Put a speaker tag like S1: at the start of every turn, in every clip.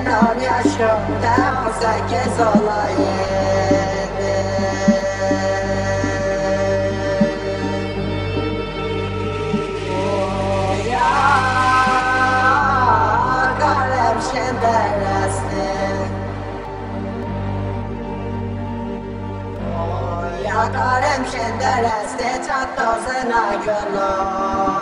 S1: on yaşımda on sekiz olayım Ya kalem şimdi resmi Yakarım şimdi resti çatlasına gönlüm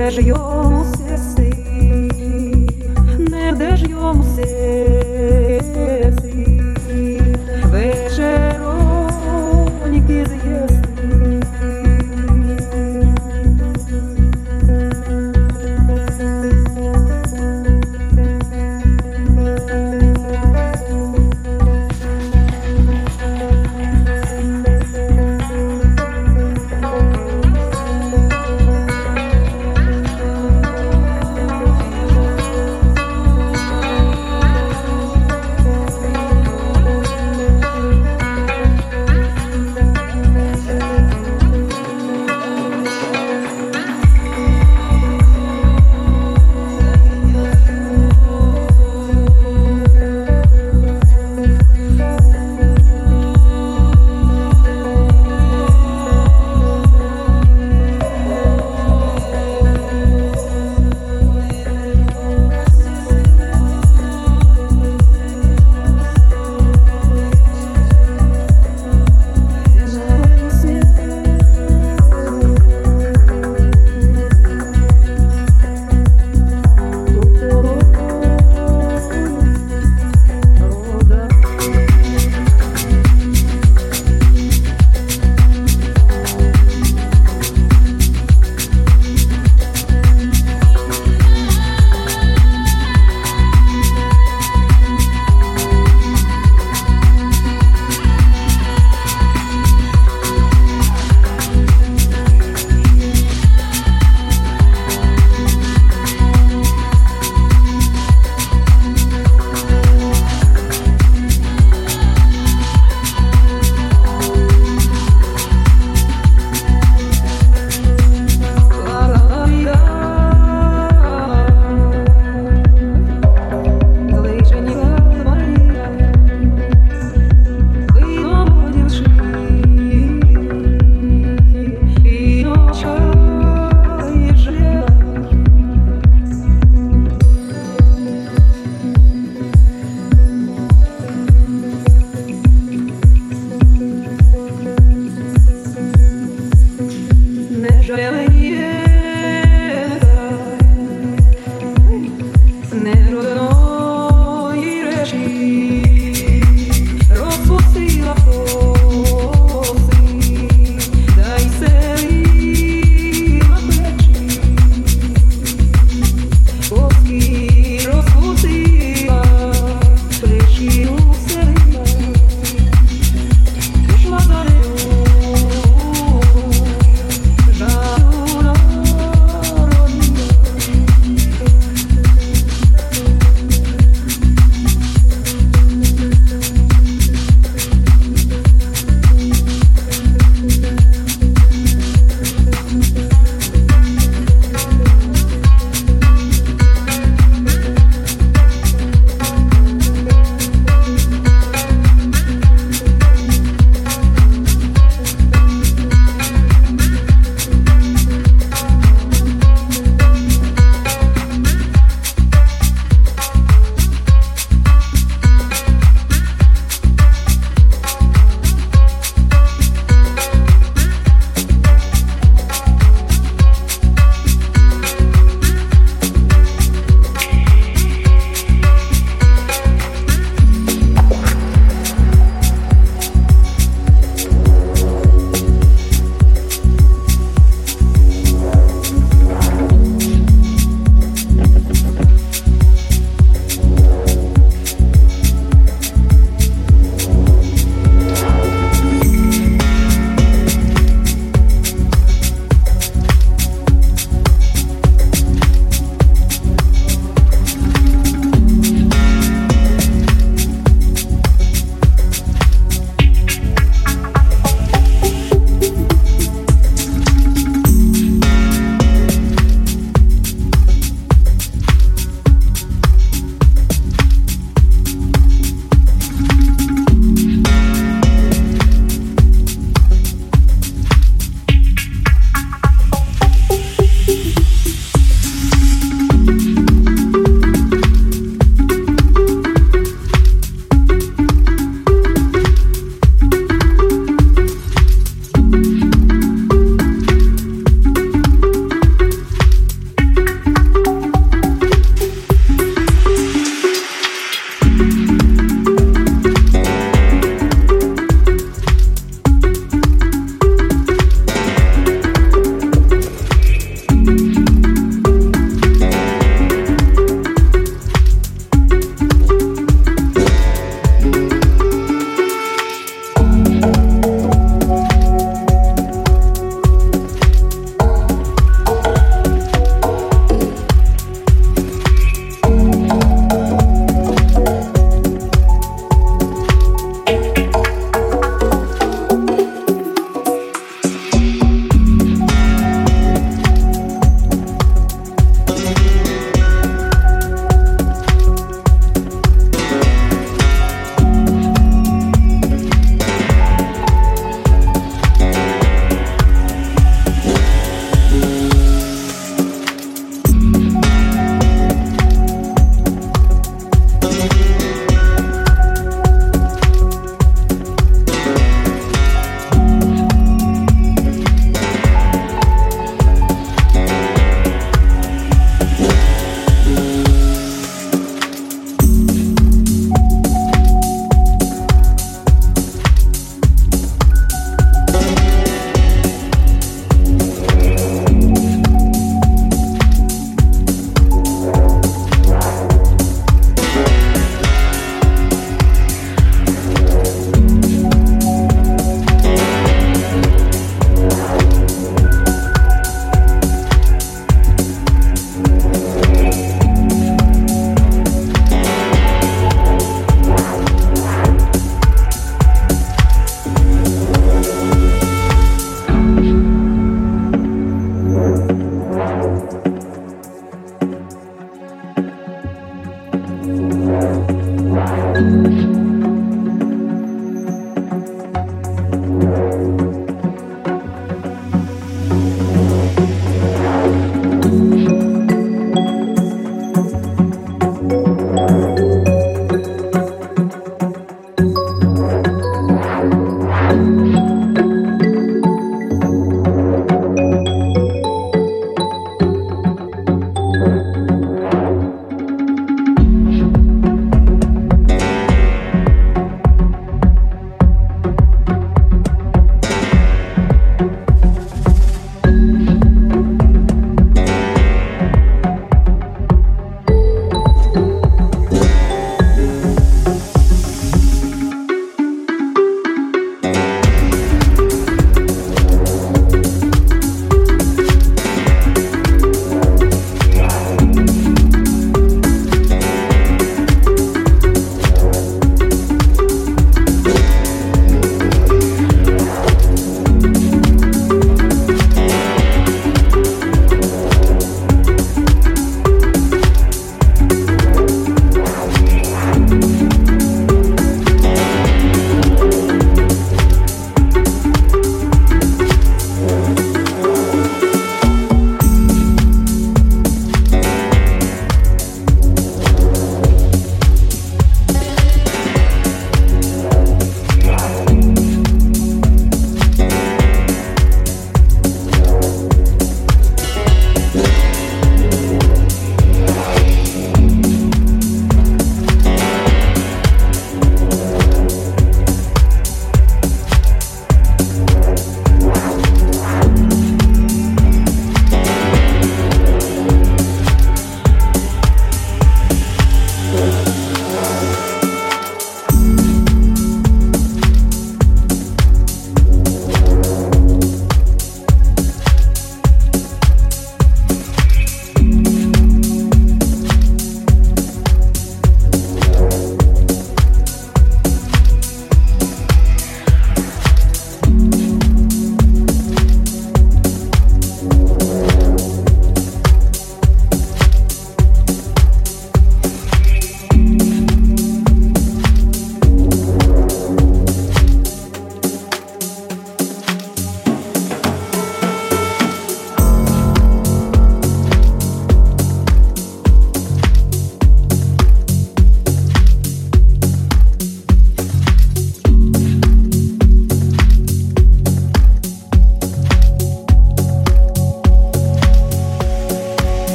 S1: де ж йому сеси, не де ж йому сеси,